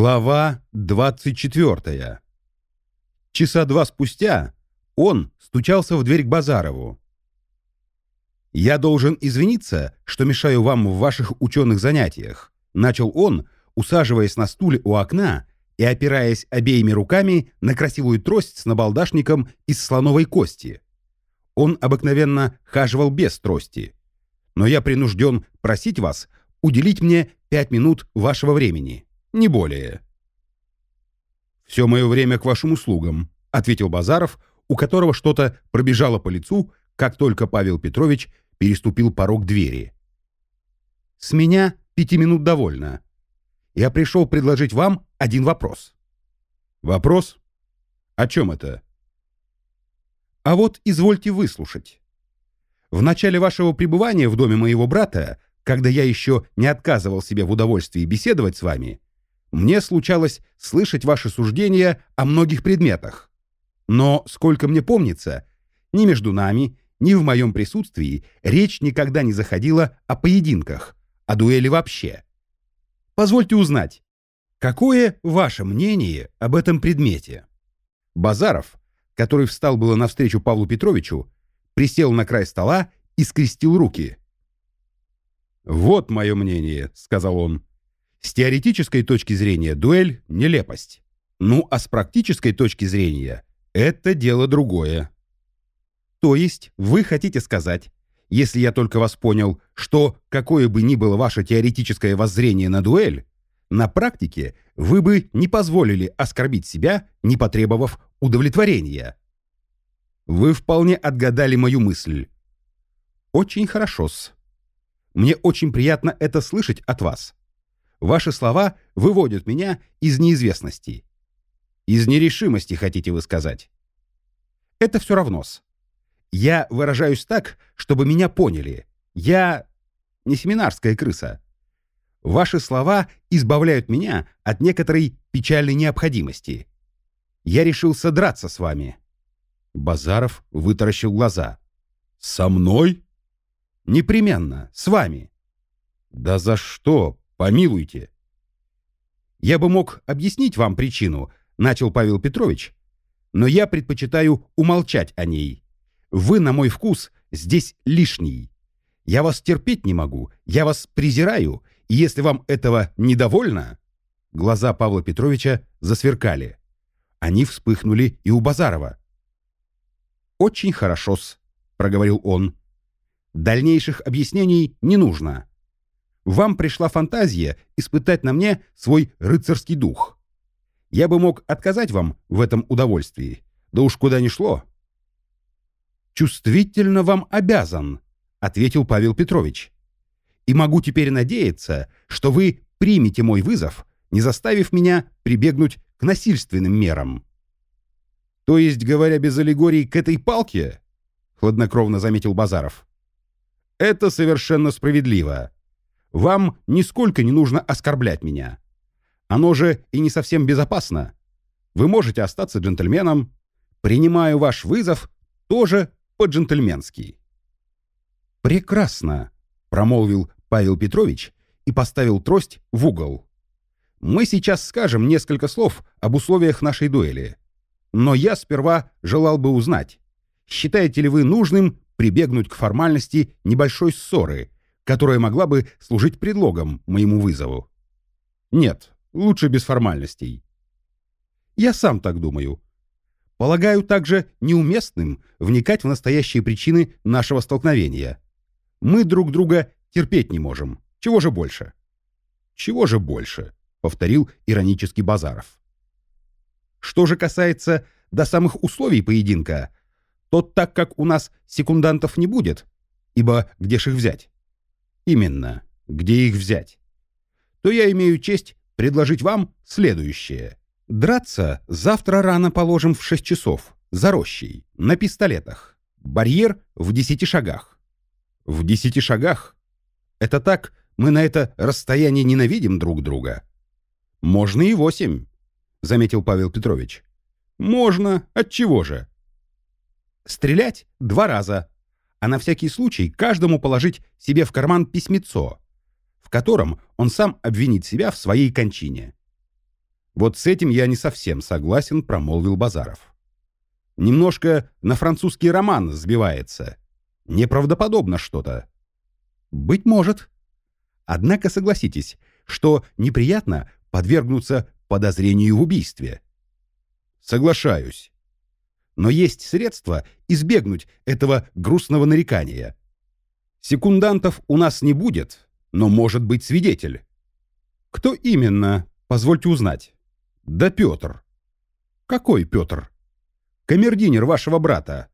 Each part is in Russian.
Глава 24. Часа два спустя он стучался в дверь к Базарову. «Я должен извиниться, что мешаю вам в ваших ученых занятиях», начал он, усаживаясь на стуле у окна и опираясь обеими руками на красивую трость с набалдашником из слоновой кости. Он обыкновенно хаживал без трости. Но я принужден просить вас уделить мне пять минут вашего времени не более. «Все мое время к вашим услугам», — ответил Базаров, у которого что-то пробежало по лицу, как только Павел Петрович переступил порог двери. «С меня пяти минут довольно. Я пришел предложить вам один вопрос». «Вопрос? О чем это?» «А вот извольте выслушать. В начале вашего пребывания в доме моего брата, когда я еще не отказывал себе в удовольствии беседовать с вами, мне случалось слышать ваши суждения о многих предметах. Но, сколько мне помнится, ни между нами, ни в моем присутствии речь никогда не заходила о поединках, о дуэли вообще. Позвольте узнать, какое ваше мнение об этом предмете? Базаров, который встал было навстречу Павлу Петровичу, присел на край стола и скрестил руки. «Вот мое мнение», — сказал он. С теоретической точки зрения дуэль – нелепость. Ну а с практической точки зрения это дело другое. То есть вы хотите сказать, если я только вас понял, что какое бы ни было ваше теоретическое воззрение на дуэль, на практике вы бы не позволили оскорбить себя, не потребовав удовлетворения. Вы вполне отгадали мою мысль. Очень хорошо-с. Мне очень приятно это слышать от вас. Ваши слова выводят меня из неизвестности. Из нерешимости, хотите вы сказать. Это все равно-с. Я выражаюсь так, чтобы меня поняли. Я не семинарская крыса. Ваши слова избавляют меня от некоторой печальной необходимости. Я решил содраться с вами. Базаров вытаращил глаза. «Со мной?» «Непременно, с вами». «Да за что, Помилуйте. Я бы мог объяснить вам причину, начал Павел Петрович, но я предпочитаю умолчать о ней. Вы, на мой вкус, здесь лишний. Я вас терпеть не могу, я вас презираю, и если вам этого недовольно...» Глаза Павла Петровича засверкали. Они вспыхнули и у Базарова. «Очень хорошо-с», — проговорил он. «Дальнейших объяснений не нужно вам пришла фантазия испытать на мне свой рыцарский дух. Я бы мог отказать вам в этом удовольствии, да уж куда ни шло. «Чувствительно вам обязан», — ответил Павел Петрович. «И могу теперь надеяться, что вы примете мой вызов, не заставив меня прибегнуть к насильственным мерам». «То есть, говоря без аллегорий, к этой палке?» — хладнокровно заметил Базаров. «Это совершенно справедливо. Вам нисколько не нужно оскорблять меня. Оно же и не совсем безопасно. Вы можете остаться джентльменом. Принимаю ваш вызов тоже по-джентльменски». «Прекрасно», — промолвил Павел Петрович и поставил трость в угол. «Мы сейчас скажем несколько слов об условиях нашей дуэли. Но я сперва желал бы узнать, считаете ли вы нужным прибегнуть к формальности небольшой ссоры, которая могла бы служить предлогом моему вызову. Нет, лучше без формальностей. Я сам так думаю. Полагаю также неуместным вникать в настоящие причины нашего столкновения. Мы друг друга терпеть не можем. Чего же больше? Чего же больше? Повторил иронический Базаров. Что же касается до самых условий поединка, то так как у нас секундантов не будет, ибо где ж их взять? Именно, где их взять? То я имею честь предложить вам следующее. Драться завтра рано положим в 6 часов, за рощей, на пистолетах. Барьер в 10 шагах. В 10 шагах? Это так, мы на это расстояние ненавидим друг друга. Можно и восемь, заметил Павел Петрович. Можно, от чего же? Стрелять два раза, а на всякий случай каждому положить себе в карман письмецо, в котором он сам обвинит себя в своей кончине. «Вот с этим я не совсем согласен», — промолвил Базаров. «Немножко на французский роман сбивается. Неправдоподобно что-то». «Быть может. Однако согласитесь, что неприятно подвергнуться подозрению в убийстве». «Соглашаюсь. Но есть средства избегнуть этого грустного нарекания. Секундантов у нас не будет, но может быть свидетель». «Кто именно? Позвольте узнать». «Да Петр». «Какой Петр?» «Камердинер вашего брата.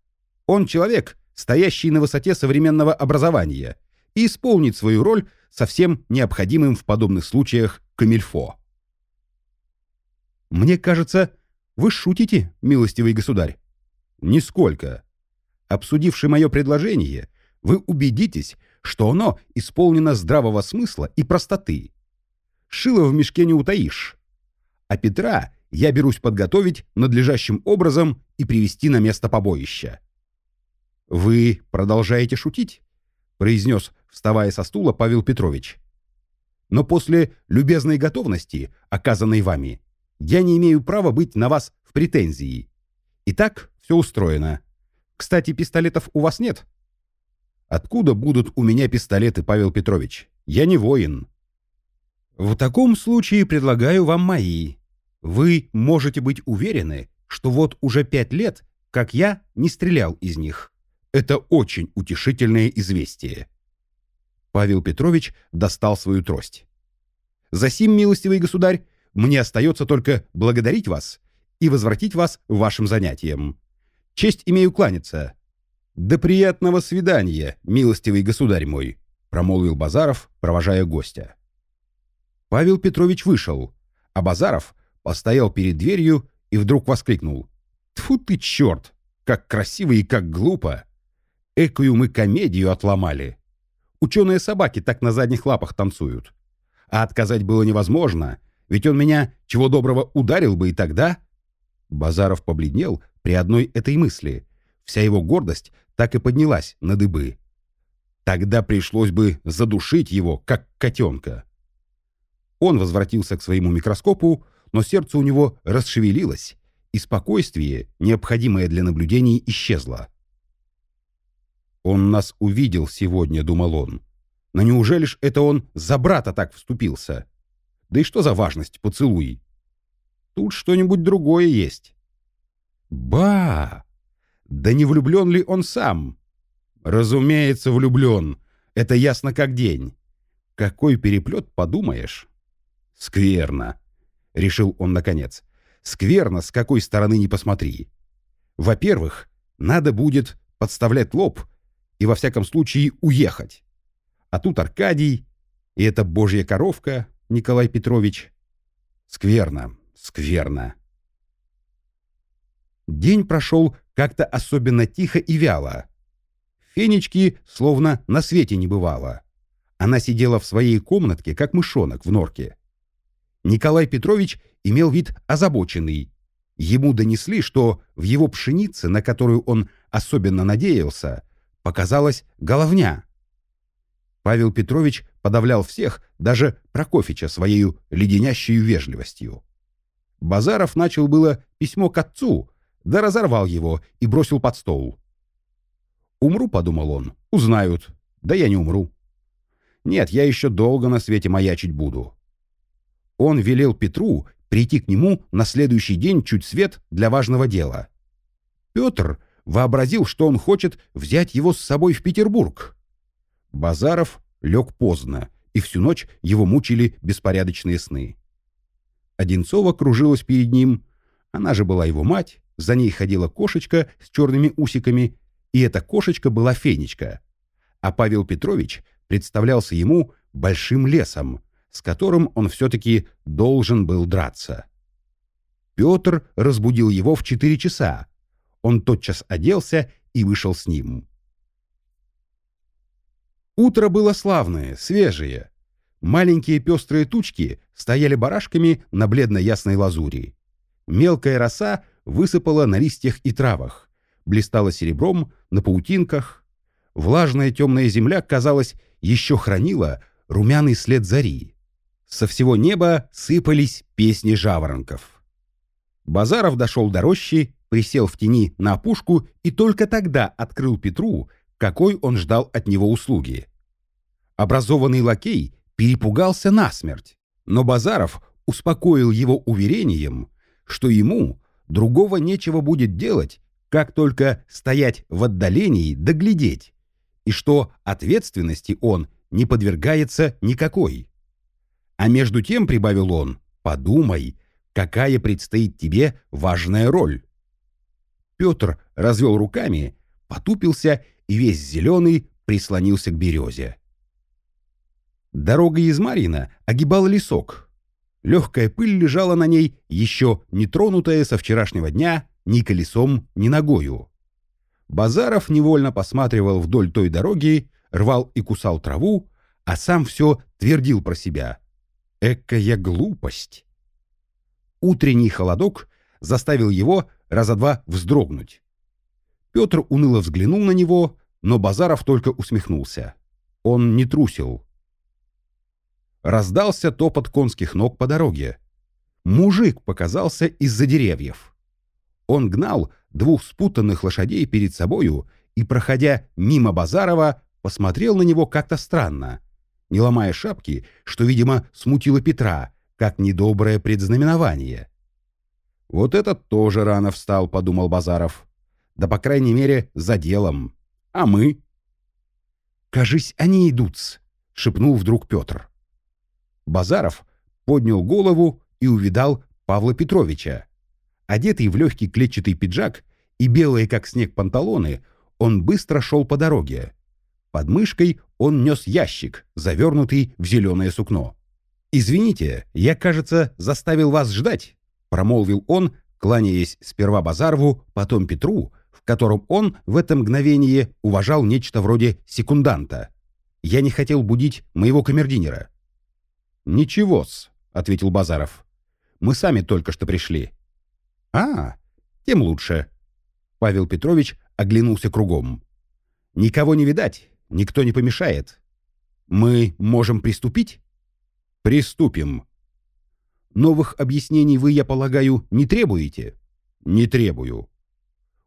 Он человек, стоящий на высоте современного образования, и исполнит свою роль совсем необходимым в подобных случаях камильфо». «Мне кажется, вы шутите, милостивый государь?» «Нисколько. Обсудивши мое предложение, вы убедитесь, что оно исполнено здравого смысла и простоты. Шило в мешке не утаишь а Петра я берусь подготовить надлежащим образом и привести на место побоища. «Вы продолжаете шутить?» — произнес, вставая со стула Павел Петрович. «Но после любезной готовности, оказанной вами, я не имею права быть на вас в претензии. Итак, все устроено. Кстати, пистолетов у вас нет?» «Откуда будут у меня пистолеты, Павел Петрович? Я не воин». «В таком случае предлагаю вам мои. Вы можете быть уверены, что вот уже пять лет, как я не стрелял из них. Это очень утешительное известие». Павел Петрович достал свою трость. За сим, милостивый государь, мне остается только благодарить вас и возвратить вас вашим занятиям. Честь имею кланяться». «До приятного свидания, милостивый государь мой», промолвил Базаров, провожая гостя. Павел Петрович вышел, а Базаров постоял перед дверью и вдруг воскликнул. «Тьфу ты, черт! Как красиво и как глупо! Экую мы комедию отломали! Ученые собаки так на задних лапах танцуют. А отказать было невозможно, ведь он меня, чего доброго, ударил бы и тогда...» Базаров побледнел при одной этой мысли. Вся его гордость так и поднялась на дыбы. Тогда пришлось бы задушить его, как котенка. Он возвратился к своему микроскопу, но сердце у него расшевелилось, и спокойствие, необходимое для наблюдений, исчезло. «Он нас увидел сегодня», — думал он. «Но неужели ж это он за брата так вступился? Да и что за важность поцелуй? Тут что-нибудь другое есть». «Ба! Да не влюблен ли он сам?» «Разумеется, влюблен. Это ясно как день. Какой переплет, подумаешь?» Скверно, — решил он наконец. Скверно, с какой стороны ни посмотри. Во-первых, надо будет подставлять лоб и во всяком случае уехать. А тут Аркадий и эта божья коровка, Николай Петрович. Скверно, скверно. День прошел как-то особенно тихо и вяло. Фенечки словно на свете не бывало. Она сидела в своей комнатке, как мышонок в норке. Николай Петрович имел вид озабоченный. Ему донесли, что в его пшенице, на которую он особенно надеялся, показалась головня. Павел Петрович подавлял всех, даже Прокофича, своей леденящей вежливостью. Базаров начал было письмо к отцу, да разорвал его и бросил под стол. «Умру», — подумал он, — «узнают. Да я не умру. Нет, я еще долго на свете маячить буду он велел Петру прийти к нему на следующий день чуть свет для важного дела. Петр вообразил, что он хочет взять его с собой в Петербург. Базаров лег поздно, и всю ночь его мучили беспорядочные сны. Одинцова кружилась перед ним, она же была его мать, за ней ходила кошечка с черными усиками, и эта кошечка была Фенечка. А Павел Петрович представлялся ему большим лесом, с которым он все-таки должен был драться. Петр разбудил его в четыре часа. Он тотчас оделся и вышел с ним. Утро было славное, свежее. Маленькие пестрые тучки стояли барашками на бледно-ясной лазури. Мелкая роса высыпала на листьях и травах, блистала серебром на паутинках. Влажная темная земля, казалось, еще хранила румяный след зари. Со всего неба сыпались песни жаворонков. Базаров дошел до рощи, присел в тени на опушку и только тогда открыл Петру, какой он ждал от него услуги. Образованный лакей перепугался насмерть, но Базаров успокоил его уверением, что ему другого нечего будет делать, как только стоять в отдалении да и что ответственности он не подвергается никакой. А между тем, прибавил он, подумай, какая предстоит тебе важная роль. Петр развел руками, потупился и весь зеленый прислонился к березе. Дорога из Марина огибала лесок. Легкая пыль лежала на ней, еще не тронутая со вчерашнего дня ни колесом, ни ногою. Базаров невольно посматривал вдоль той дороги, рвал и кусал траву, а сам все твердил про себя. Экая глупость! Утренний холодок заставил его раза два вздрогнуть. Петр уныло взглянул на него, но Базаров только усмехнулся. Он не трусил. Раздался топот конских ног по дороге. Мужик показался из-за деревьев. Он гнал двух спутанных лошадей перед собою и, проходя мимо Базарова, посмотрел на него как-то странно, не ломая шапки, что, видимо, смутило Петра, как недоброе предзнаменование. «Вот этот тоже рано встал», — подумал Базаров. «Да, по крайней мере, за делом. А мы?» «Кажись, они идут», — шепнул вдруг Петр. Базаров поднял голову и увидал Павла Петровича. Одетый в легкий клетчатый пиджак и белые, как снег, панталоны, он быстро шел по дороге. Под мышкой он нес ящик, завернутый в зеленое сукно. «Извините, я, кажется, заставил вас ждать», — промолвил он, кланяясь сперва Базарову, потом Петру, в котором он в это мгновение уважал нечто вроде секунданта. «Я не хотел будить моего камердинера. «Ничего-с», — ответил Базаров. «Мы сами только что пришли». «А, тем лучше». Павел Петрович оглянулся кругом. «Никого не видать, никто не помешает. Мы можем приступить?» «Приступим». «Новых объяснений вы, я полагаю, не требуете?» «Не требую».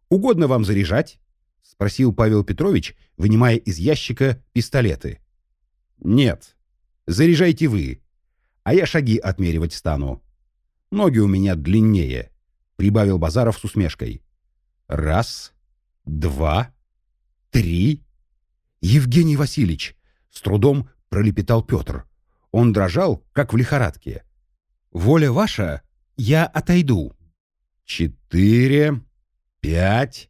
«Угодно вам заряжать?» — спросил Павел Петрович, вынимая из ящика пистолеты. «Нет. Заряжайте вы а я шаги отмеривать стану. Ноги у меня длиннее», — прибавил Базаров с усмешкой. «Раз, два, три...» «Евгений Васильевич!» — с трудом пролепетал Петр. Он дрожал, как в лихорадке. «Воля ваша, я отойду». «Четыре, пять...»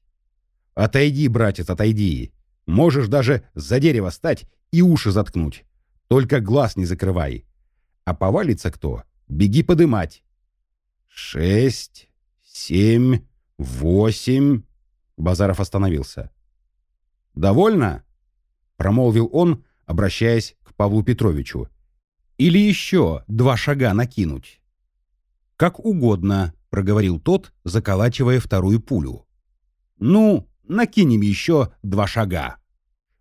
«Отойди, братец, отойди. Можешь даже за дерево стать и уши заткнуть. Только глаз не закрывай а повалится кто, беги подымать. Шесть, семь, восемь... Базаров остановился. «Довольно?» — промолвил он, обращаясь к Павлу Петровичу. «Или еще два шага накинуть?» «Как угодно», — проговорил тот, заколачивая вторую пулю. «Ну, накинем еще два шага».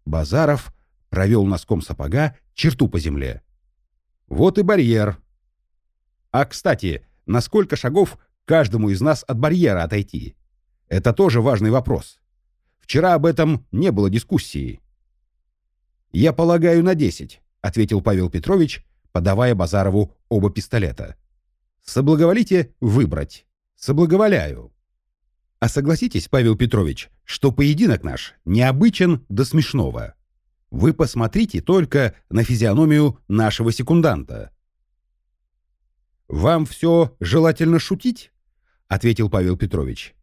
Базаров провел носком сапога черту по земле. Вот и барьер. А, кстати, на сколько шагов каждому из нас от барьера отойти? Это тоже важный вопрос. Вчера об этом не было дискуссии. «Я полагаю, на десять», — ответил Павел Петрович, подавая Базарову оба пистолета. «Соблаговолите выбрать. Соблаговоляю». А согласитесь, Павел Петрович, что поединок наш необычен до смешного. Вы посмотрите только на физиономию нашего секунданта. «Вам все желательно шутить?» — ответил Павел Петрович.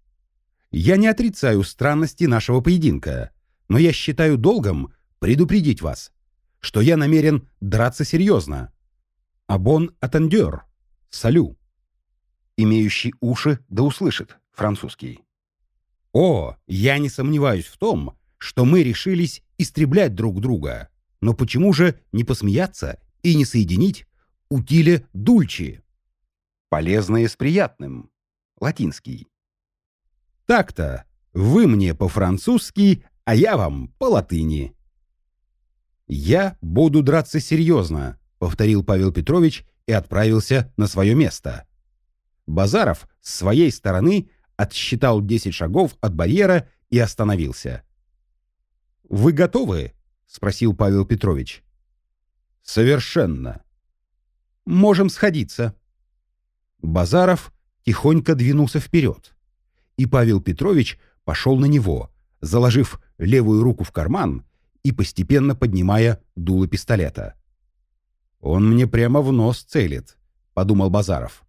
«Я не отрицаю странности нашего поединка, но я считаю долгом предупредить вас, что я намерен драться серьезно. Абон атандер. Салю». Имеющий уши да услышит французский. «О, я не сомневаюсь в том, что мы решились истреблять друг друга. Но почему же не посмеяться и не соединить утиле дульчи? Полезное с приятным. Латинский. Так-то, вы мне по-французски, а я вам по-латыни. «Я буду драться серьезно», — повторил Павел Петрович и отправился на свое место. Базаров с своей стороны отсчитал 10 шагов от барьера и остановился. «Вы готовы?» — спросил Павел Петрович. «Совершенно». «Можем сходиться». Базаров тихонько двинулся вперед, и Павел Петрович пошел на него, заложив левую руку в карман и постепенно поднимая дуло пистолета. «Он мне прямо в нос целит», — подумал Базаров.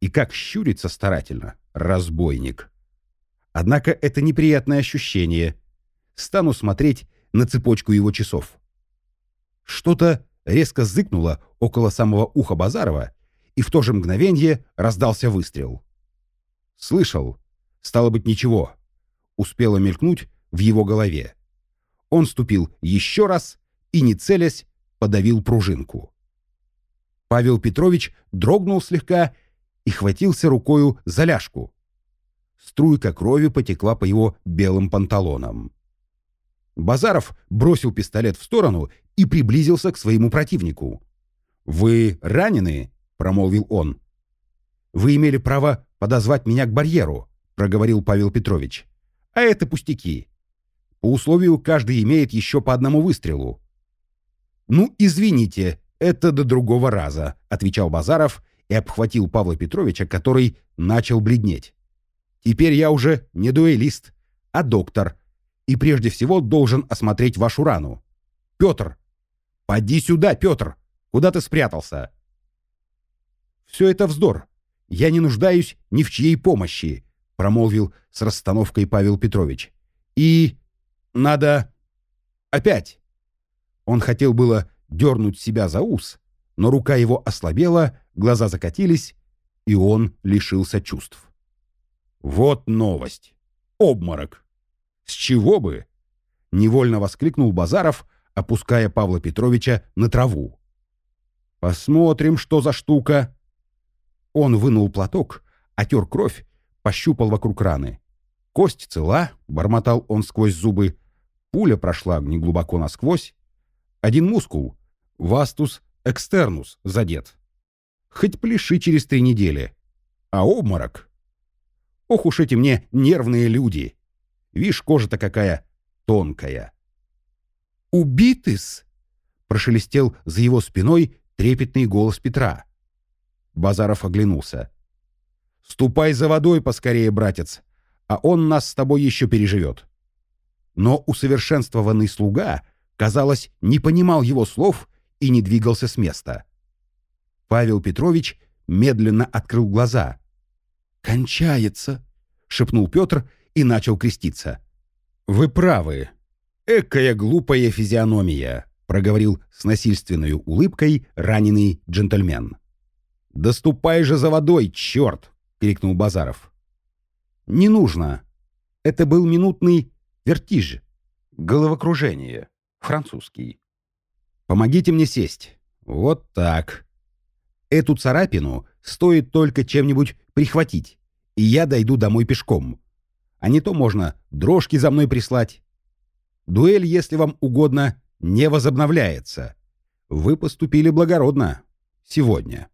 «И как щурится старательно, разбойник». Однако это неприятное ощущение. Стану смотреть на цепочку его часов. Что-то резко зыкнуло около самого уха Базарова, и в то же мгновение раздался выстрел. «Слышал. Стало быть, ничего». Успело мелькнуть в его голове. Он ступил еще раз и, не целясь, подавил пружинку. Павел Петрович дрогнул слегка и хватился рукою за ляжку. Струйка крови потекла по его белым панталонам. Базаров бросил пистолет в сторону и приблизился к своему противнику. «Вы ранены?» — промолвил он. «Вы имели право подозвать меня к барьеру», — проговорил Павел Петрович. «А это пустяки. По условию каждый имеет еще по одному выстрелу». «Ну, извините, это до другого раза», — отвечал Базаров и обхватил Павла Петровича, который начал бледнеть. «Теперь я уже не дуэлист, а доктор, и прежде всего должен осмотреть вашу рану. Петр! Поди сюда, Петр! Куда ты спрятался?» «Все это вздор. Я не нуждаюсь ни в чьей помощи», — промолвил с расстановкой Павел Петрович. «И надо... опять!» Он хотел было дернуть себя за ус, но рука его ослабела, глаза закатились, и он лишился чувств. «Вот новость! Обморок! С чего бы?» — невольно воскликнул Базаров, опуская Павла Петровича на траву. «Посмотрим, что за штука!» Он вынул платок, отер кровь, пощупал вокруг раны. «Кость цела», — бормотал он сквозь зубы. Пуля прошла неглубоко насквозь, один мускул, вастус экстернус, задет. Хоть пляши через три недели. А обморок? Ох уж эти мне нервные люди. Вишь, кожа-то какая тонкая. «Убитыс!» — прошелестел за его спиной трепетный голос Петра. Базаров оглянулся. «Ступай за водой поскорее, братец, а он нас с тобой еще переживет». Но усовершенствованный слуга — казалось, не понимал его слов и не двигался с места. Павел Петрович медленно открыл глаза. «Кончается!» — шепнул Петр и начал креститься. «Вы правы. Экая глупая физиономия!» — проговорил с насильственной улыбкой раненый джентльмен. «Доступай же за водой, черт!» — крикнул Базаров. «Не нужно. Это был минутный вертиж, головокружение французский. «Помогите мне сесть. Вот так. Эту царапину стоит только чем-нибудь прихватить, и я дойду домой пешком. А не то можно дрожки за мной прислать. Дуэль, если вам угодно, не возобновляется. Вы поступили благородно. Сегодня.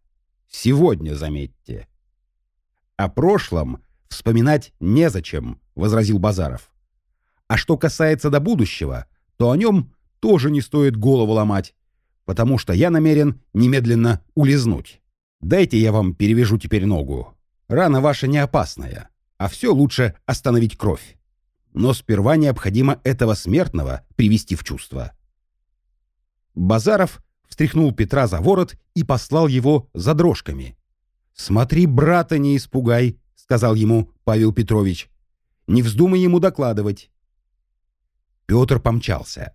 Сегодня, заметьте. О прошлом вспоминать незачем, — возразил Базаров. А что касается до будущего, то о нем тоже не стоит голову ломать, потому что я намерен немедленно улизнуть. Дайте я вам перевяжу теперь ногу. Рана ваша не опасная, а все лучше остановить кровь. Но сперва необходимо этого смертного привести в чувство. Базаров встряхнул Петра за ворот и послал его за дрожками. «Смотри, брата не испугай», — сказал ему Павел Петрович. «Не вздумай ему докладывать». Петр помчался.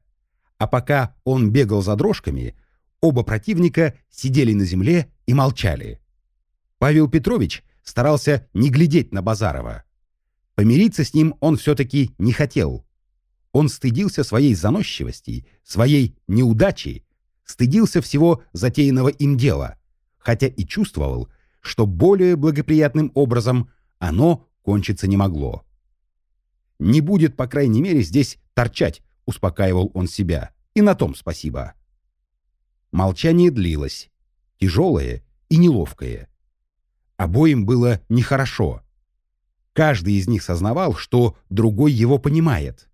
А пока он бегал за дрожками, оба противника сидели на земле и молчали. Павел Петрович старался не глядеть на Базарова. Помириться с ним он все-таки не хотел. Он стыдился своей заносчивости, своей неудачи, стыдился всего затеянного им дела, хотя и чувствовал, что более благоприятным образом оно кончиться не могло. Не будет, по крайней мере, здесь торчать успокаивал он себя. И на том спасибо. Молчание длилось, тяжелое и неловкое. Обоим было нехорошо. Каждый из них сознавал, что другой его понимает.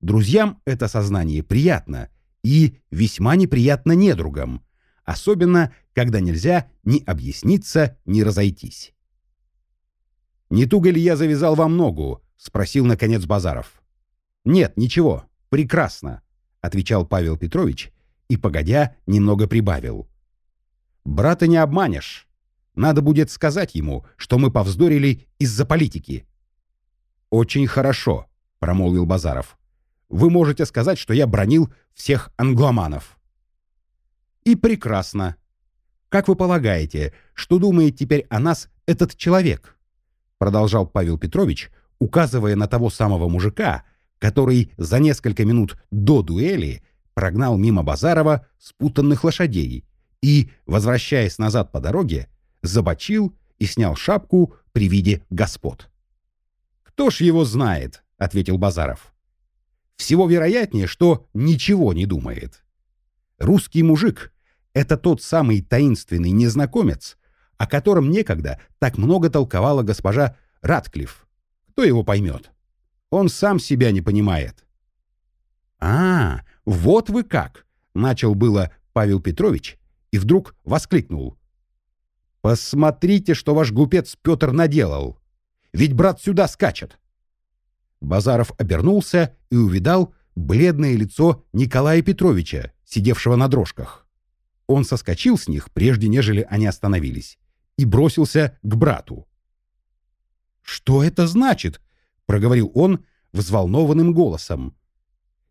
Друзьям это сознание приятно и весьма неприятно недругам, особенно когда нельзя ни объясниться, ни разойтись. «Не туго ли я завязал вам ногу?» — спросил, наконец, Базаров. «Нет, ничего, прекрасно», — отвечал Павел Петрович и, погодя, немного прибавил. «Брата не обманешь. Надо будет сказать ему, что мы повздорили из-за политики». «Очень хорошо», — промолвил Базаров. «Вы можете сказать, что я бронил всех англоманов». «И прекрасно. Как вы полагаете, что думает теперь о нас этот человек?» Продолжал Павел Петрович, указывая на того самого мужика, который за несколько минут до дуэли прогнал мимо Базарова спутанных лошадей и, возвращаясь назад по дороге, забочил и снял шапку при виде господ. «Кто ж его знает?» — ответил Базаров. «Всего вероятнее, что ничего не думает. Русский мужик — это тот самый таинственный незнакомец, о котором некогда так много толковала госпожа Ратклифф. Кто его поймет? Он сам себя не понимает». «А, вот вы как!» — начал было Павел Петрович и вдруг воскликнул. «Посмотрите, что ваш глупец Петр наделал! Ведь брат сюда скачет!» Базаров обернулся и увидал бледное лицо Николая Петровича, сидевшего на дрожках. Он соскочил с них, прежде нежели они остановились, и бросился к брату. «Что это значит?» — проговорил он взволнованным голосом.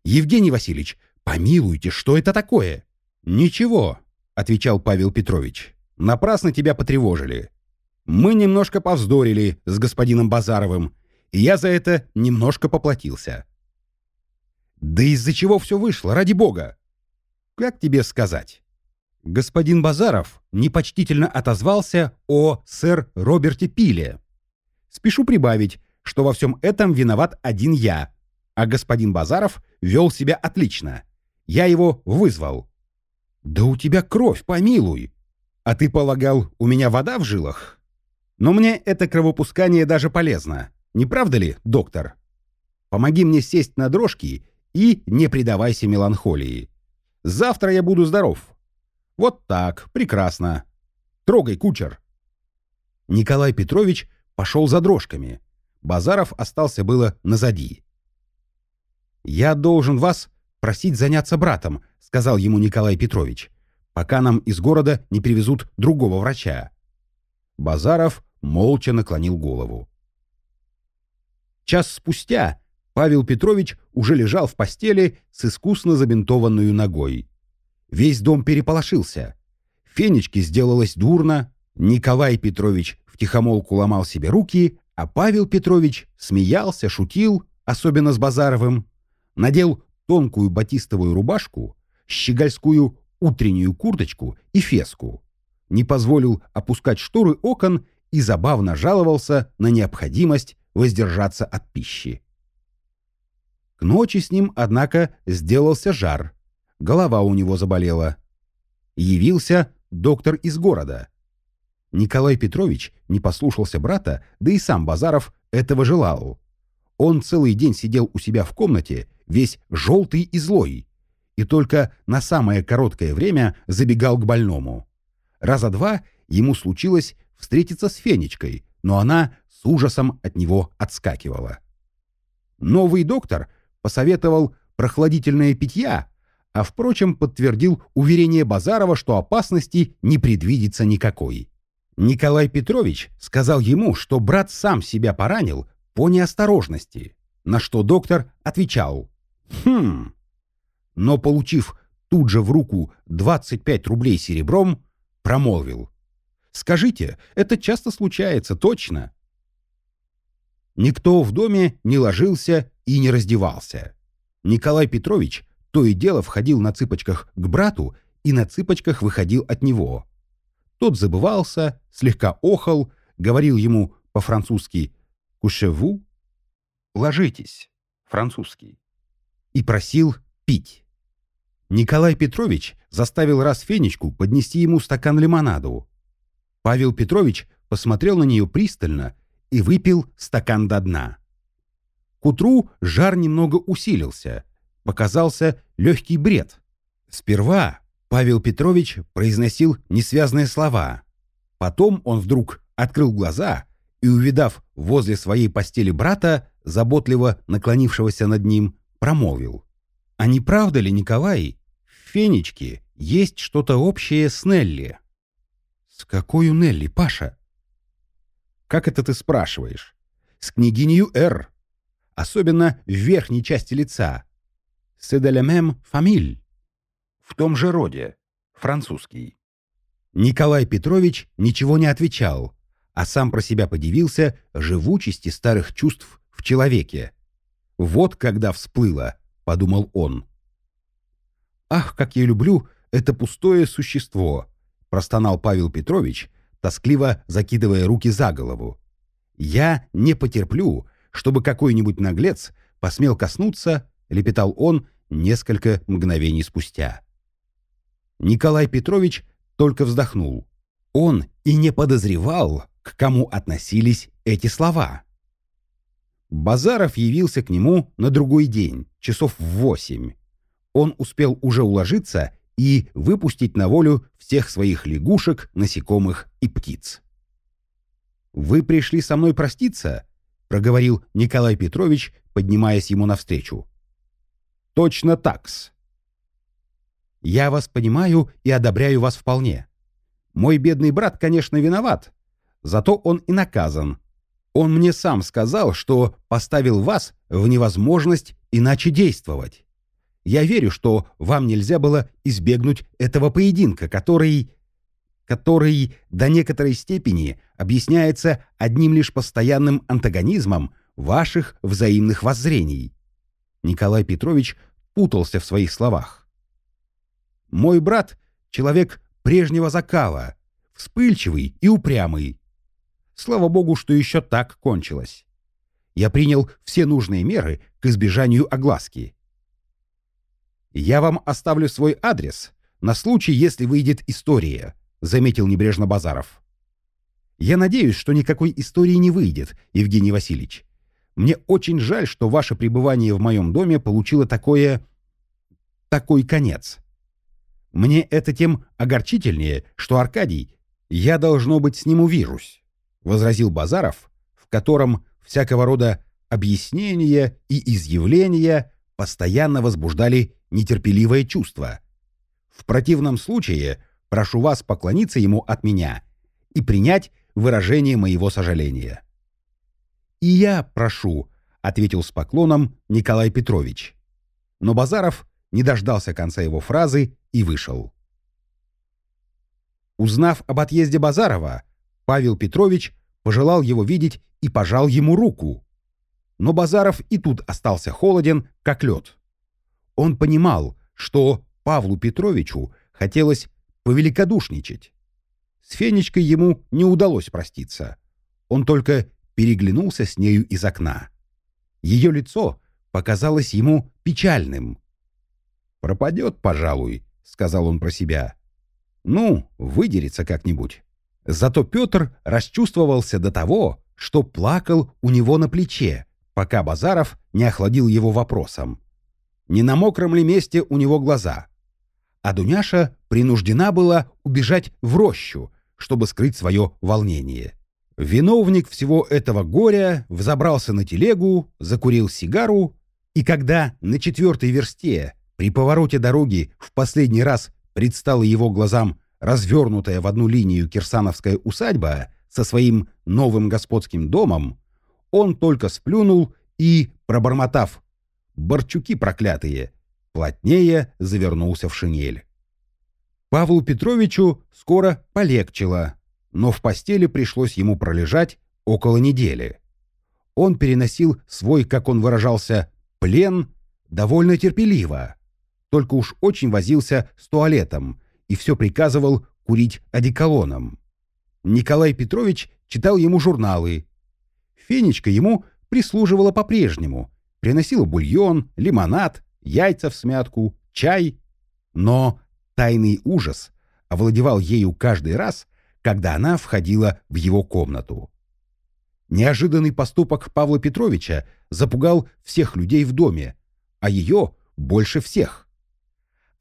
«Евгений Васильевич, помилуйте, что это такое?» «Ничего», — отвечал Павел Петрович. Напрасно тебя потревожили. Мы немножко повздорили с господином Базаровым, и я за это немножко поплатился. Да из-за чего все вышло, ради бога? Как тебе сказать? Господин Базаров непочтительно отозвался о сэр Роберте Пиле. Спешу прибавить, что во всем этом виноват один я, а господин Базаров вел себя отлично. Я его вызвал. «Да у тебя кровь, помилуй!» А ты полагал, у меня вода в жилах? Но мне это кровопускание даже полезно. Не правда ли, доктор? Помоги мне сесть на дрожки и не предавайся меланхолии. Завтра я буду здоров. Вот так, прекрасно. Трогай, кучер. Николай Петрович пошел за дрожками. Базаров остался было назади. «Я должен вас просить заняться братом», — сказал ему Николай Петрович пока нам из города не привезут другого врача. Базаров молча наклонил голову. Час спустя Павел Петрович уже лежал в постели с искусно забинтованную ногой. Весь дом переполошился. Фенечке сделалось дурно, Николай Петрович втихомолку ломал себе руки, а Павел Петрович смеялся, шутил, особенно с Базаровым, надел тонкую батистовую рубашку, щегольскую утреннюю курточку и феску, не позволил опускать шторы окон и забавно жаловался на необходимость воздержаться от пищи. К ночи с ним, однако, сделался жар. Голова у него заболела. Явился доктор из города. Николай Петрович не послушался брата, да и сам Базаров этого желал. Он целый день сидел у себя в комнате, весь желтый и злой, и только на самое короткое время забегал к больному. Раза два ему случилось встретиться с Фенечкой, но она с ужасом от него отскакивала. Новый доктор посоветовал прохладительное питья, а, впрочем, подтвердил уверение Базарова, что опасности не предвидится никакой. Николай Петрович сказал ему, что брат сам себя поранил по неосторожности, на что доктор отвечал «Хм, но, получив тут же в руку 25 рублей серебром, промолвил. «Скажите, это часто случается, точно?» Никто в доме не ложился и не раздевался. Николай Петрович то и дело входил на цыпочках к брату и на цыпочках выходил от него. Тот забывался, слегка охал, говорил ему по-французски «кушеву» — «ложитесь» — французский, и просил пить. Николай Петрович заставил раз Фенечку поднести ему стакан лимонаду. Павел Петрович посмотрел на нее пристально и выпил стакан до дна. К утру жар немного усилился, показался легкий бред. Сперва Павел Петрович произносил несвязные слова. Потом он вдруг открыл глаза и, увидав возле своей постели брата, заботливо наклонившегося над ним, промолвил. «А не правда ли, Николай, в Фенечке есть что-то общее с Нелли?» «С какой у Нелли, Паша?» «Как это ты спрашиваешь?» «С княгинью Р. Особенно в верхней части лица. C'est de la même famille». «В том же роде. Французский». Николай Петрович ничего не отвечал, а сам про себя подивился живучести старых чувств в человеке. «Вот когда всплыло», — подумал он. «Ах, как я люблю это пустое существо!» — простонал Павел Петрович, тоскливо закидывая руки за голову. «Я не потерплю, чтобы какой-нибудь наглец посмел коснуться», — лепетал он несколько мгновений спустя. Николай Петрович только вздохнул. Он и не подозревал, к кому относились эти слова. Базаров явился к нему на другой день, часов в восемь. Он успел уже уложиться и выпустить на волю всех своих лягушек, насекомых и птиц. «Вы пришли со мной проститься?» — проговорил Николай Петрович, поднимаясь ему навстречу. «Точно такс. Я вас понимаю и одобряю вас вполне. Мой бедный брат, конечно, виноват, зато он и наказан, он мне сам сказал, что поставил вас в невозможность иначе действовать. Я верю, что вам нельзя было избегнуть этого поединка, который... который до некоторой степени объясняется одним лишь постоянным антагонизмом ваших взаимных воззрений. Николай Петрович путался в своих словах. «Мой брат — человек прежнего закала, вспыльчивый и упрямый, Слава богу, что еще так кончилось. Я принял все нужные меры к избежанию огласки. «Я вам оставлю свой адрес на случай, если выйдет история», — заметил небрежно Базаров. «Я надеюсь, что никакой истории не выйдет, Евгений Васильевич. Мне очень жаль, что ваше пребывание в моем доме получило такое... такой конец. Мне это тем огорчительнее, что Аркадий, я, должно быть, с ним увижусь. — возразил Базаров, в котором всякого рода объяснения и изъявления постоянно возбуждали нетерпеливое чувство. В противном случае прошу вас поклониться ему от меня и принять выражение моего сожаления. «И я прошу», — ответил с поклоном Николай Петрович. Но Базаров не дождался конца его фразы и вышел. Узнав об отъезде Базарова, Павел Петрович пожелал его видеть и пожал ему руку. Но Базаров и тут остался холоден, как лед. Он понимал, что Павлу Петровичу хотелось повеликодушничать. С Фенечкой ему не удалось проститься. Он только переглянулся с нею из окна. Ее лицо показалось ему печальным. «Пропадет, пожалуй», — сказал он про себя. «Ну, выдерется как-нибудь». Зато Петр расчувствовался до того, что плакал у него на плече, пока Базаров не охладил его вопросом. Не на мокром ли месте у него глаза? А Дуняша принуждена была убежать в рощу, чтобы скрыть свое волнение. Виновник всего этого горя взобрался на телегу, закурил сигару, и когда на четвертой версте при повороте дороги в последний раз предстала его глазам развернутая в одну линию кирсановская усадьба со своим новым господским домом, он только сплюнул и, пробормотав «Борчуки проклятые!», плотнее завернулся в шинель. Павлу Петровичу скоро полегчало, но в постели пришлось ему пролежать около недели. Он переносил свой, как он выражался, плен довольно терпеливо, только уж очень возился с туалетом и все приказывал курить одеколоном. Николай Петрович читал ему журналы. Фенечка ему прислуживала по-прежнему, приносила бульон, лимонад, яйца в смятку, чай. но тайный ужас овладевал ею каждый раз, когда она входила в его комнату. Неожиданный поступок Павла Петровича запугал всех людей в доме, а ее больше всех.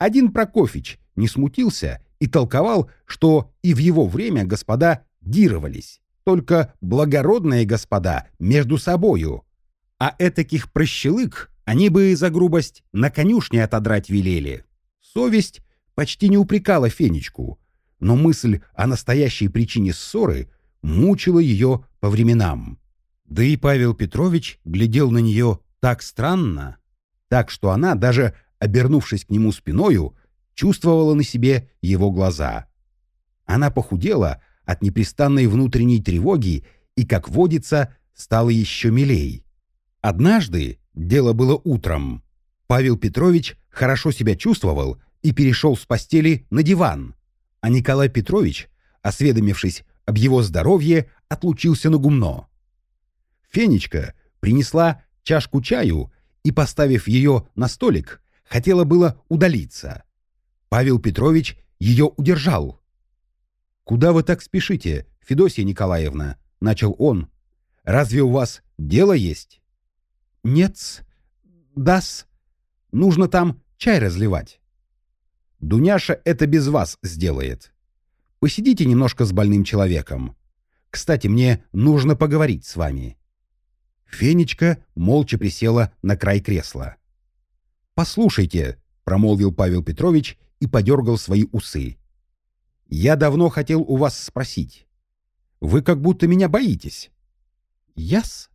Один Прокофич не смутился и толковал, что и в его время господа дировались, только благородные господа между собою, а этаких прощелык они бы за грубость на конюшне отодрать велели. Совесть почти не упрекала Фенечку, но мысль о настоящей причине ссоры мучила ее по временам. Да и Павел Петрович глядел на нее так странно, так что она, даже обернувшись к нему спиною, чувствовала на себе его глаза. Она похудела от непрестанной внутренней тревоги и, как водится, стала еще милей. Однажды, дело было утром, Павел Петрович хорошо себя чувствовал и перешел с постели на диван, а Николай Петрович, осведомившись об его здоровье, отлучился на гумно. Фенечка принесла чашку чаю и, поставив ее на столик, хотела было удалиться. Павел Петрович ее удержал. «Куда вы так спешите, Федосия Николаевна?» — начал он. «Разве у вас дело есть?» «Нет, дас. Нужно там чай разливать». «Дуняша это без вас сделает. Посидите немножко с больным человеком. Кстати, мне нужно поговорить с вами». Фенечка молча присела на край кресла. «Послушайте», — промолвил Павел Петрович и подергал свои усы. «Я давно хотел у вас спросить. Вы как будто меня боитесь». «Яс?»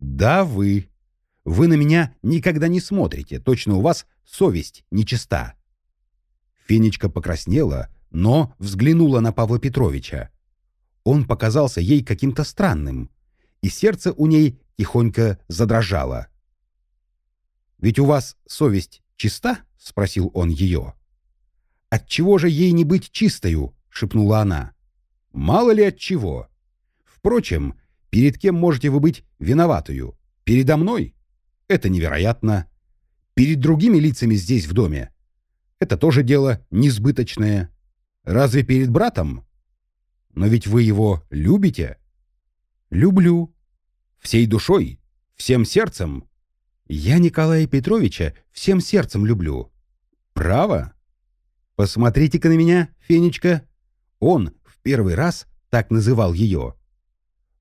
«Да, вы. Вы на меня никогда не смотрите, точно у вас совесть нечиста». Фенечка покраснела, но взглянула на Павла Петровича. Он показался ей каким-то странным, и сердце у ней тихонько задрожало. «Ведь у вас совесть чиста?» — спросил он ее. «Отчего же ей не быть чистою?» — шепнула она. «Мало ли от чего. Впрочем, перед кем можете вы быть виноватую? Передо мной? Это невероятно. Перед другими лицами здесь, в доме? Это тоже дело несбыточное. Разве перед братом? Но ведь вы его любите?» «Люблю», Всей душой? Всем сердцем? Я Николая Петровича всем сердцем люблю. Право? Посмотрите-ка на меня, Фенечка. Он в первый раз так называл ее.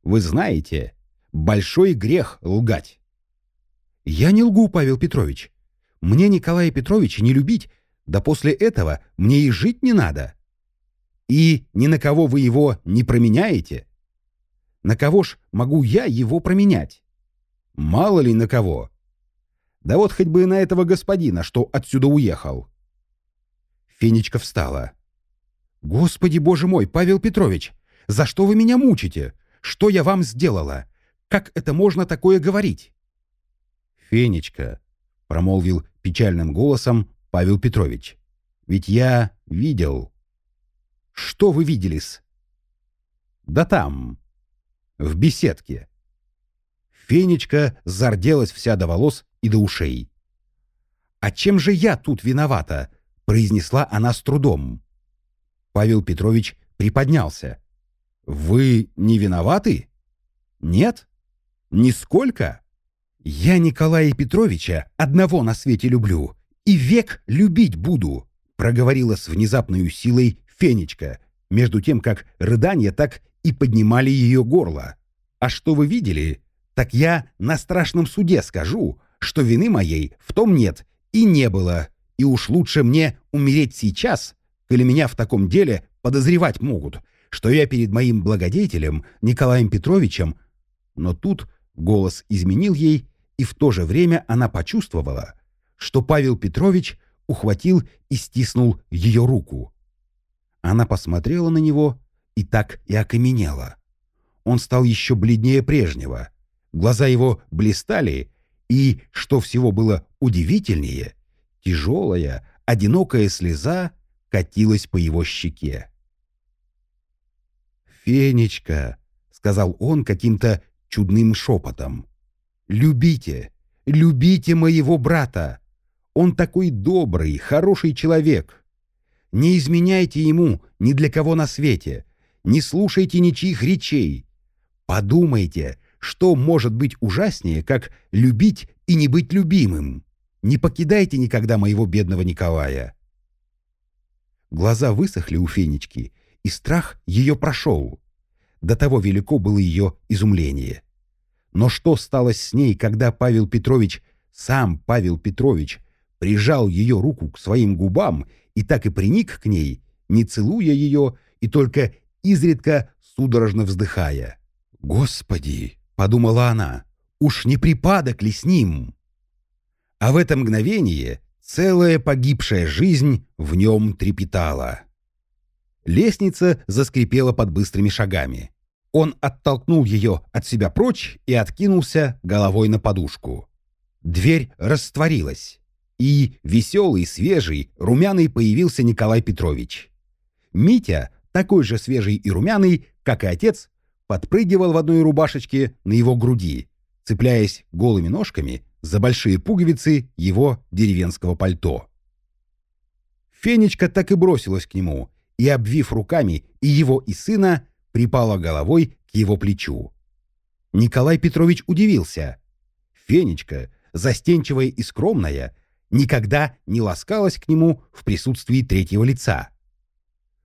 Вы знаете, большой грех лгать. Я не лгу, Павел Петрович. Мне Николая Петровича не любить, да после этого мне и жить не надо. И ни на кого вы его не променяете. На кого ж могу я его променять? Мало ли на кого. Да вот хоть бы на этого господина, что отсюда уехал. Фенечка встала. «Господи, боже мой, Павел Петрович, за что вы меня мучите? Что я вам сделала? Как это можно такое говорить?» «Фенечка», — промолвил печальным голосом Павел Петрович, — «ведь я видел». «Что вы виделись?» «Да там, в беседке. Фенечка зарделась вся до волос и до ушей. «А чем же я тут виновата?» — произнесла она с трудом. Павел Петрович приподнялся. «Вы не виноваты?» «Нет? Нисколько?» «Я Николая Петровича одного на свете люблю и век любить буду», — проговорила с внезапной силой Фенечка, между тем, как рыдание так и поднимали ее горло. А что вы видели, так я на страшном суде скажу, что вины моей в том нет и не было, и уж лучше мне умереть сейчас, коли меня в таком деле подозревать могут, что я перед моим благодетелем Николаем Петровичем... Но тут голос изменил ей, и в то же время она почувствовала, что Павел Петрович ухватил и стиснул ее руку. Она посмотрела на него и так и окаменела. Он стал еще бледнее прежнего. Глаза его блистали, и, что всего было удивительнее, тяжелая, одинокая слеза катилась по его щеке. «Фенечка», — сказал он каким-то чудным шепотом, — «любите, любите моего брата. Он такой добрый, хороший человек. Не изменяйте ему ни для кого на свете, не слушайте ничьих речей. Подумайте, что может быть ужаснее, как любить и не быть любимым. Не покидайте никогда моего бедного Николая. Глаза высохли у Фенечки, и страх ее прошел. До того велико было ее изумление. Но что стало с ней, когда Павел Петрович, сам Павел Петрович, прижал ее руку к своим губам и так и приник к ней, не целуя ее и только изредка судорожно вздыхая. «Господи!» — подумала она. «Уж не припадок ли с ним?» А в это мгновение целая погибшая жизнь в нем трепетала. Лестница заскрипела под быстрыми шагами. Он оттолкнул ее от себя прочь и откинулся головой на подушку. Дверь растворилась, и веселый, свежий, румяный появился Николай Петрович. Митя, такой же свежий и румяный, как и отец, подпрыгивал в одной рубашечке на его груди, цепляясь голыми ножками за большие пуговицы его деревенского пальто. Фенечка так и бросилась к нему и, обвив руками и его, и сына, припала головой к его плечу. Николай Петрович удивился. Фенечка, застенчивая и скромная, никогда не ласкалась к нему в присутствии третьего лица.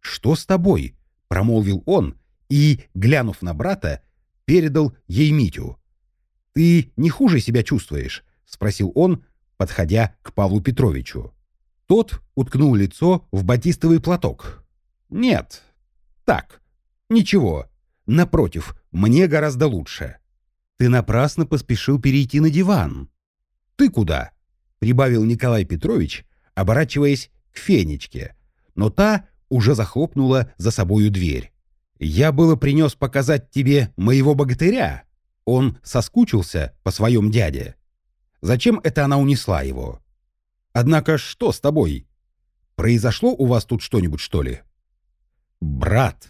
«Что с тобой?» — промолвил он и, глянув на брата, передал ей Митю. «Ты не хуже себя чувствуешь?» — спросил он, подходя к Павлу Петровичу. Тот уткнул лицо в батистовый платок. «Нет, так, Ничего. Напротив, мне гораздо лучше. Ты напрасно поспешил перейти на диван. Ты куда? Прибавил Николай Петрович, оборачиваясь к Фенечке. Но та уже захлопнула за собою дверь. Я было принес показать тебе моего богатыря. Он соскучился по своем дяде. Зачем это она унесла его? Однако что с тобой? Произошло у вас тут что-нибудь, что ли? Брат,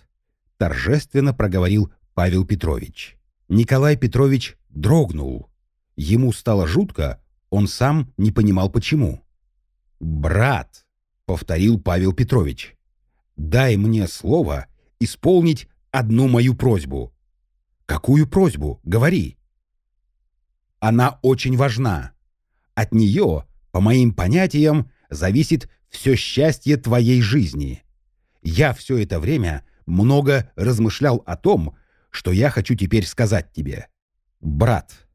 торжественно проговорил Павел Петрович. Николай Петрович дрогнул. Ему стало жутко, он сам не понимал почему. «Брат», — повторил Павел Петрович, — «дай мне слово исполнить одну мою просьбу». «Какую просьбу? Говори». «Она очень важна. От нее, по моим понятиям, зависит все счастье твоей жизни. Я все это время много размышлял о том, что я хочу теперь сказать тебе. Брат,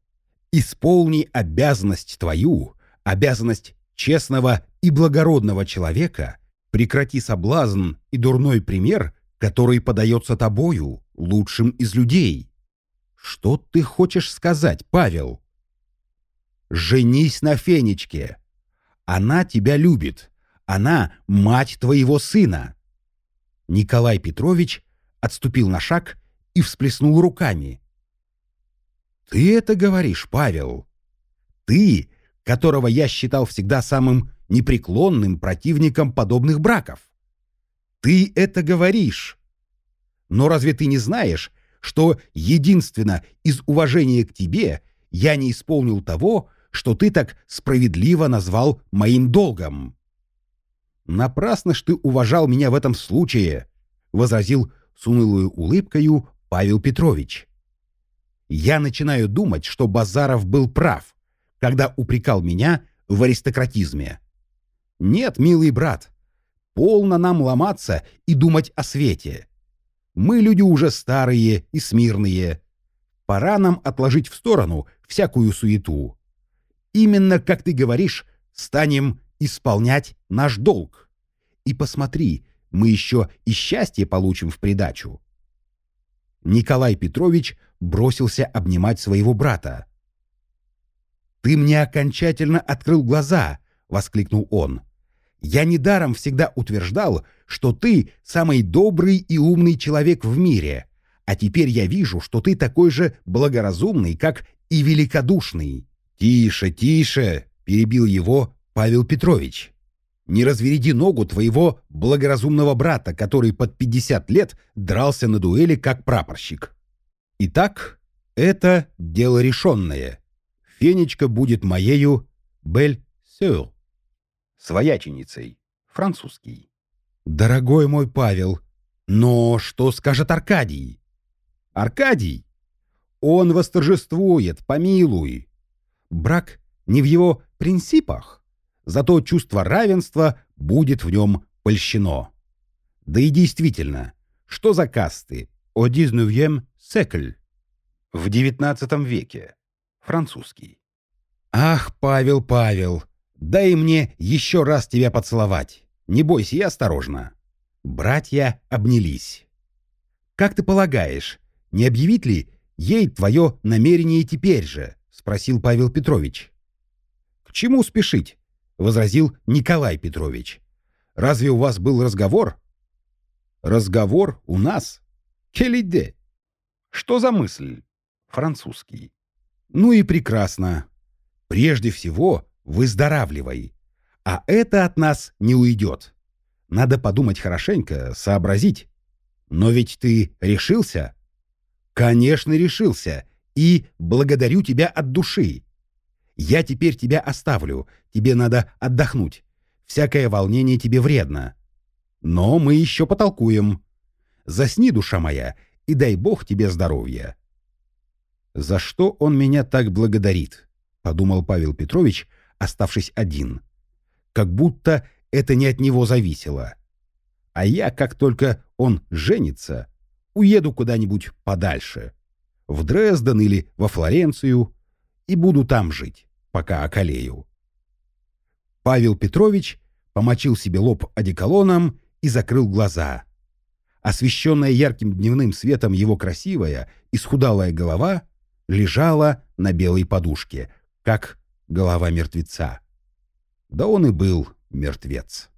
исполни обязанность твою, обязанность честного и благородного человека, прекрати соблазн и дурной пример, который подается тобою, лучшим из людей. Что ты хочешь сказать, Павел? Женись на Фенечке. Она тебя любит. Она мать твоего сына. Николай Петрович отступил на шаг и всплеснул руками. «Ты это говоришь, Павел? Ты, которого я считал всегда самым непреклонным противником подобных браков? Ты это говоришь? Но разве ты не знаешь, что единственно из уважения к тебе я не исполнил того, что ты так справедливо назвал моим долгом?» Напрасно ж ты уважал меня в этом случае, возразил с унылой улыбкою Павел Петрович. Я начинаю думать, что Базаров был прав, когда упрекал меня в аристократизме. Нет, милый брат, полно нам ломаться и думать о свете. Мы люди уже старые и смирные. Пора нам отложить в сторону всякую суету. Именно, как ты говоришь, станем исполнять наш долг. И посмотри, мы еще и счастье получим в придачу. Николай Петрович бросился обнимать своего брата. «Ты мне окончательно открыл глаза!» — воскликнул он. «Я недаром всегда утверждал, что ты самый добрый и умный человек в мире, а теперь я вижу, что ты такой же благоразумный, как и великодушный». «Тише, тише!» — перебил его Павел Петрович, не развереди ногу твоего благоразумного брата, который под 50 лет дрался на дуэли как прапорщик. Итак, это дело решенное. Фенечка будет моею Бель Сёл. Свояченицей, французский. «Дорогой мой Павел, но что скажет Аркадий?» «Аркадий? Он восторжествует, помилуй. Брак не в его принципах, зато чувство равенства будет в нем польщено. Да и действительно, что за касты о дизнувьем секль в девятнадцатом веке, французский. Ах, Павел, Павел, дай мне еще раз тебя поцеловать. Не бойся и осторожно. Братья обнялись. Как ты полагаешь, не объявит ли ей твое намерение теперь же? Спросил Павел Петрович. К чему спешить? Возразил Николай Петрович. Разве у вас был разговор? Разговор у нас? Келиде. Что за мысль? Французский. Ну и прекрасно. Прежде всего, выздоравливай. А это от нас не уйдет. Надо подумать хорошенько, сообразить. Но ведь ты решился? Конечно, решился. И благодарю тебя от души. Я теперь тебя оставлю. Тебе надо отдохнуть. Всякое волнение тебе вредно. Но мы еще потолкуем. Засни, душа моя, и дай Бог тебе здоровья. За что он меня так благодарит? Подумал Павел Петрович, оставшись один. Как будто это не от него зависело. А я, как только он женится, уеду куда-нибудь подальше. В Дрезден или во Флоренцию и буду там жить, пока околею. Павел Петрович помочил себе лоб одеколоном и закрыл глаза. Освещенная ярким дневным светом его красивая, исхудалая голова лежала на белой подушке, как голова мертвеца. Да он и был мертвец.